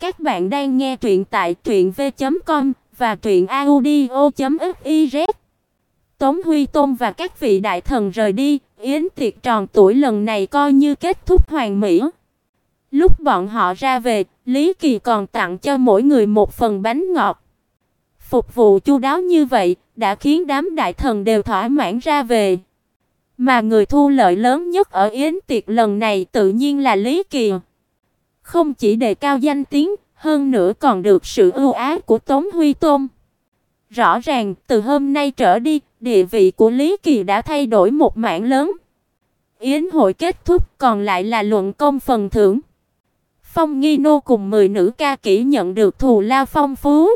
Các bạn đang nghe truyện tại truyệnv.com và truyệnaudio.fiz. Tống Huy Tôn và các vị đại thần rời đi, yến tiệc tròn tuổi lần này coi như kết thúc hoàn mỹ. Lúc bọn họ ra về, Lý Kỳ còn tặng cho mỗi người một phần bánh ngọt. Phục vụ chu đáo như vậy đã khiến đám đại thần đều thỏa mãn ra về. Mà người thu lợi lớn nhất ở yến tiệc lần này tự nhiên là Lý Kỳ. Không chỉ đề cao danh tiếng, hơn nữa còn được sự ưu ái của Tống Huy Tôn. Rõ ràng, từ hôm nay trở đi, địa vị của Lý Kỳ đã thay đổi một mảng lớn. Yến hội kết thúc, còn lại là luận công phần thưởng. Phong Nghi Nô cùng 10 nữ ca kỹ nhận được thù lao phong phú.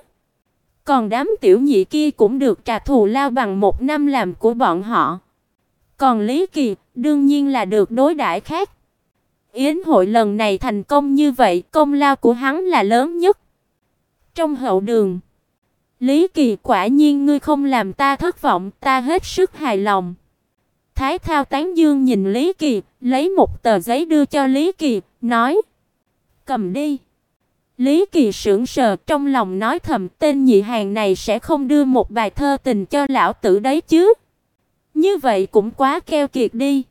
Còn đám tiểu nhị kia cũng được trả thù lao bằng một năm làm của bọn họ. Còn Lý Kỳ, đương nhiên là được đối đãi khác. Yến hội lần này thành công như vậy, công lao của hắn là lớn nhất. Trong hậu đường, Lý Kỳ quả nhiên ngươi không làm ta thất vọng, ta hết sức hài lòng. Thái Thao Tán Dương nhìn Lý Kỳ, lấy một tờ giấy đưa cho Lý Kỳ, nói: "Cầm đi." Lý Kỳ sững sờ, trong lòng nói thầm, tên nhị hàng này sẽ không đưa một bài thơ tình cho lão tử đấy chứ? Như vậy cũng quá keo kiệt đi.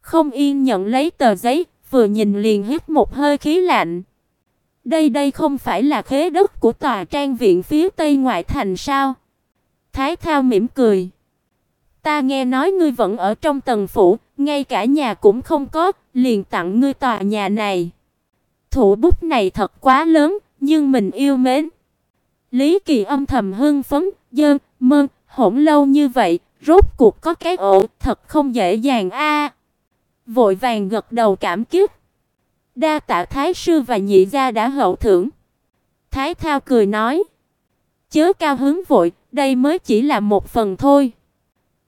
Không yên nhận lấy tờ giấy, vừa nhìn liền hít một hơi khí lạnh. Đây đây không phải là khế đất của tòa trang viện phía tây ngoại thành sao? Thái Thao mỉm cười. Ta nghe nói ngươi vẫn ở trong tầng phủ, ngay cả nhà cũng không có, liền tặng ngươi tòa nhà này. Thủ bút này thật quá lớn, nhưng mình yêu mến. Lý Kỳ âm thầm hưng phấn, dơ, mơ, hỗn lâu như vậy, rốt cuộc có cái ổ, thật không dễ dàng a. Vội vàng gật đầu cảm kích. Đa tạ thái sư và nhị gia đã hậu thưởng. Thái Thao cười nói, chớ cao hứng vội, đây mới chỉ là một phần thôi.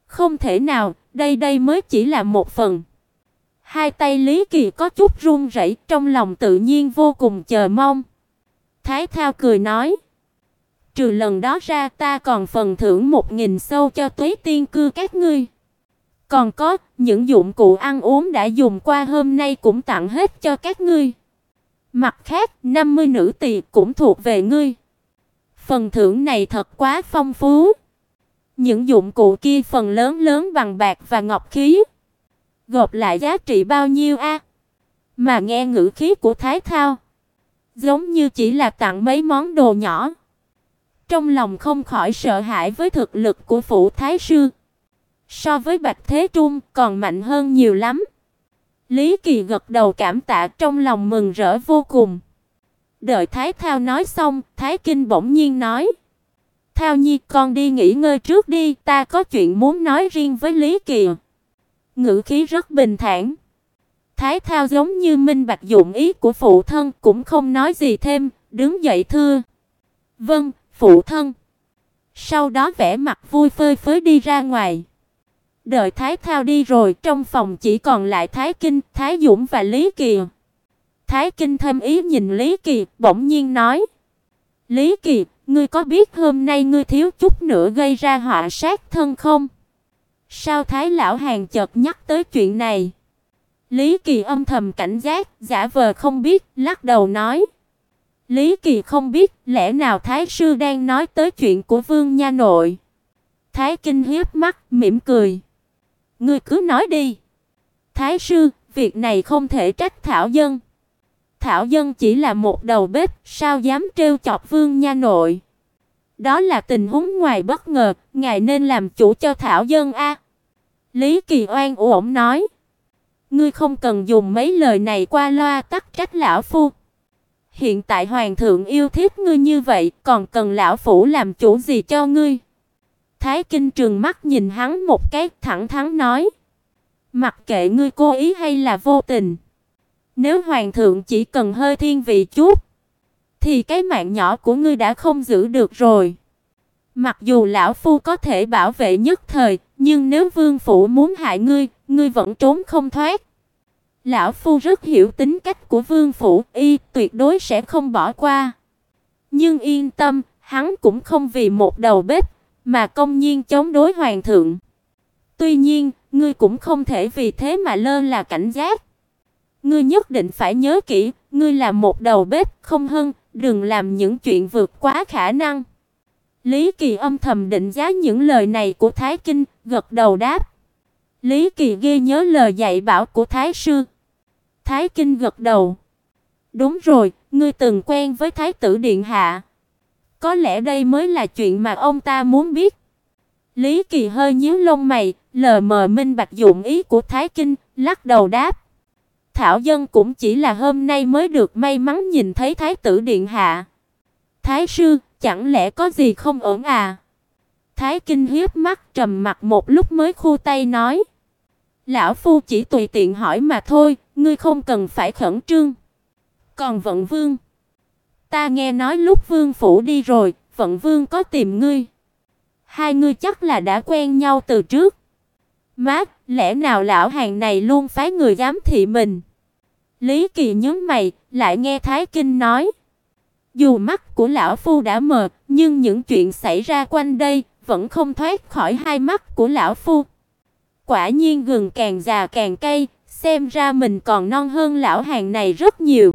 Không thể nào, đây đây mới chỉ là một phần. Hai tay Lý Kỳ có chút run rẩy, trong lòng tự nhiên vô cùng chờ mong. Thái Thao cười nói, trừ lần đó ra ta còn phần thưởng một nghìn sâu cho Tuế Tiên cư các ngươi. Còn có, những dụng cụ ăn uống đã dùng qua hôm nay cũng tặng hết cho các ngươi. Mặt khác, 50 nữ tỳ cũng thuộc về ngươi. Phần thưởng này thật quá phong phú. Những dụng cụ kia phần lớn lớn bằng bạc và ngọc khí. Gộp lại giá trị bao nhiêu a? Mà nghe ngữ khí của Thái Thao, giống như chỉ là tặng mấy món đồ nhỏ. Trong lòng không khỏi sợ hãi với thực lực của phụ thái sư. So với Bạch Thế Trung còn mạnh hơn nhiều lắm. Lý Kỳ gật đầu cảm tạ trong lòng mừng rỡ vô cùng. Đợi Thái Thao nói xong, Thái Kinh bỗng nhiên nói: "Thao Nhi, con đi nghỉ ngơi trước đi, ta có chuyện muốn nói riêng với Lý Kỳ." Ngữ khí rất bình thản. Thái Thao giống như minh bạch dụng ý của phụ thân, cũng không nói gì thêm, đứng dậy thưa: "Vâng, phụ thân." Sau đó vẻ mặt vui phơi phới đi ra ngoài. Đợi Thái Thao đi rồi, trong phòng chỉ còn lại Thái Kinh, Thái Dũng và Lý Kỳ. Thái Kinh thâm ý nhìn Lý Kỳ, bỗng nhiên nói: "Lý Kỳ, ngươi có biết hôm nay ngươi thiếu chút nữa gây ra họa sát thân không?" Sao Thái lão hàng chợt nhắc tới chuyện này? Lý Kỳ âm thầm cảnh giác, giả vờ không biết, lắc đầu nói: "Lý Kỳ không biết, lẽ nào Thái sư đang nói tới chuyện của Vương nha nội?" Thái Kinh hiếp mắt, mỉm cười. Ngươi cứ nói đi. Thái sư, việc này không thể trách Thảo dân. Thảo dân chỉ là một đầu bếp, sao dám trêu chọc Vương nha nội? Đó là tình huống ngoài bất ngờ, ngài nên làm chủ cho Thảo dân a." Lý Kỳ Oan uổng nói. "Ngươi không cần dùng mấy lời này qua loa tắc trách lão phu. Hiện tại hoàng thượng yêu thích ngươi như vậy, còn cần lão phủ làm chủ gì cho ngươi?" Thái Kinh trừng mắt nhìn hắn một cái, thẳng thắn nói: "Mặc kệ ngươi cố ý hay là vô tình, nếu hoàng thượng chỉ cần hơi thiên vị chút, thì cái mạng nhỏ của ngươi đã không giữ được rồi. Mặc dù lão phu có thể bảo vệ nhất thời, nhưng nếu vương phủ muốn hại ngươi, ngươi vẫn trốn không thoát." Lão phu rất hiểu tính cách của vương phủ, y tuyệt đối sẽ không bỏ qua. Nhưng yên tâm, hắn cũng không vì một đầu bếp mà công nhiên chống đối hoàng thượng. Tuy nhiên, ngươi cũng không thể vì thế mà lơ là cảnh giác. Ngươi nhất định phải nhớ kỹ, ngươi là một đầu bếp, không hơn, đừng làm những chuyện vượt quá khả năng. Lý Kỳ âm thầm định giá những lời này của Thái Kinh, gật đầu đáp. Lý Kỳ ghi nhớ lời dạy bảo của Thái sư. Thái Kinh gật đầu. Đúng rồi, ngươi từng quen với Thái tử điện hạ. Có lẽ đây mới là chuyện mà ông ta muốn biết. Lý Kỳ hơi nhíu lông mày, lờ mờ minh bạch dụng ý của Thái Kinh, lắc đầu đáp. Thảo dân cũng chỉ là hôm nay mới được may mắn nhìn thấy Thái tử điện hạ. Thái sư, chẳng lẽ có gì không ổn à? Thái Kinh hiếp mắt trầm mặt một lúc mới khu tay nói: "Lão phu chỉ tùy tiện hỏi mà thôi, ngươi không cần phải khẩn trương." Còn Vận Vương, ta nghe nói lúc Vương phủ đi rồi, Vận Vương có tìm ngươi. Hai ngươi chắc là đã quen nhau từ trước. mát, lẽ nào lão hàng này luôn phái người giám thị mình? Lý Kỳ nhướng mày, lại nghe Thái Kinh nói: dù mắt của lão phu đã mờ, nhưng những chuyện xảy ra quanh đây vẫn không thoát khỏi hai mắt của lão phu. Quả nhiên gừng càng già càng cay, xem ra mình còn non hơn lão hàng này rất nhiều.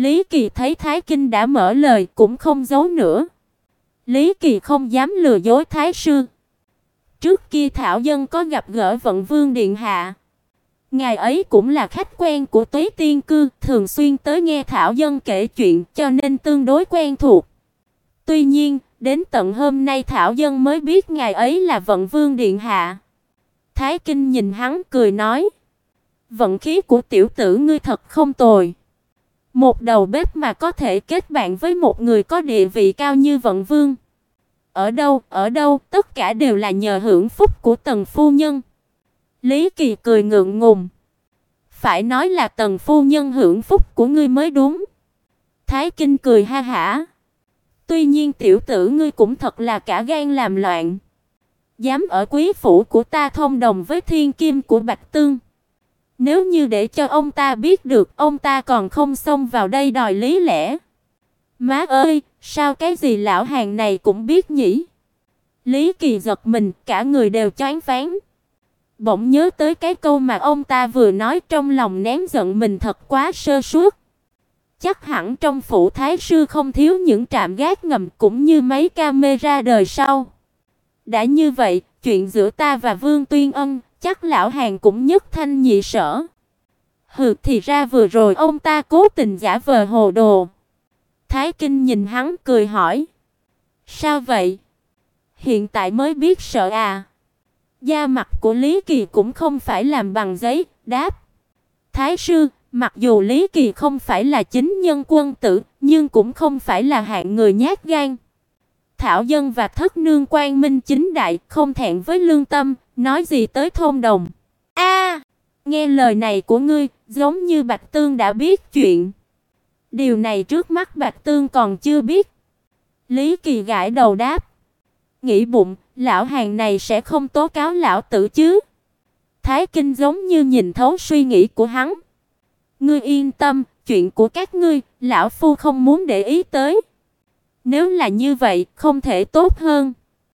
Lý Kỳ thấy Thái Kinh đã mở lời cũng không giấu nữa. Lý Kỳ không dám lừa dối Thái sư. Trước kia Thảo dân có gặp gỡ Vận Vương điện hạ. Ngài ấy cũng là khách quen của Tuế Tiên cư, thường xuyên tới nghe Thảo dân kể chuyện, cho nên tương đối quen thuộc. Tuy nhiên, đến tận hôm nay Thảo dân mới biết ngài ấy là Vận Vương điện hạ. Thái Kinh nhìn hắn cười nói: "Vận khí của tiểu tử ngươi thật không tồi. Một đầu bếp mà có thể kết bạn với một người có địa vị cao như Vận Vương. Ở đâu, ở đâu, tất cả đều là nhờ hưởng phúc của Tần phu nhân." Lý Kỳ cười ngượng ngùng. Phải nói là Tần phu nhân hưởng phúc của ngươi mới đúng. Thái Kinh cười ha hả. Tuy nhiên tiểu tử ngươi cũng thật là cả gan làm loạn. Dám ở quý phủ của ta thông đồng với thiên kim của Bạch Tương. Nếu như để cho ông ta biết được, ông ta còn không xông vào đây đòi lý lẽ. Má ơi, sao cái gì lão hàng này cũng biết nhỉ? Lý Kỳ giật mình, cả người đều choáng váng bỗng nhớ tới cái câu mà ông ta vừa nói trong lòng nén giận mình thật quá sơ suất. Chắc hẳn trong phủ thái sư không thiếu những trạm gác ngầm cũng như mấy camera đời sau. Đã như vậy, chuyện giữa ta và Vương Tuyên Ân, chắc lão hàng cũng nhất thanh nhị sở. Hừ thì ra vừa rồi ông ta cố tình giả vờ hồ đồ. Thái Kinh nhìn hắn cười hỏi: "Sao vậy? Hiện tại mới biết sợ à?" Da mặt của Lý Kỳ cũng không phải làm bằng giấy, đáp: "Thái sư, mặc dù Lý Kỳ không phải là chính nhân quân tử, nhưng cũng không phải là hạng người nhát gan. Thảo dân và thất nương quan minh chính đại, không thẹn với lương tâm, nói gì tới thôn đồng." A, nghe lời này của ngươi, giống như Bạch Tương đã biết chuyện. Điều này trước mắt Bạch Tương còn chưa biết. Lý Kỳ gãi đầu đáp: Nghĩ bụng, lão hàng này sẽ không tố cáo lão tử chứ? Thái Kinh giống như nhìn thấu suy nghĩ của hắn. Ngươi yên tâm, chuyện của các ngươi, lão phu không muốn để ý tới. Nếu là như vậy, không thể tốt hơn.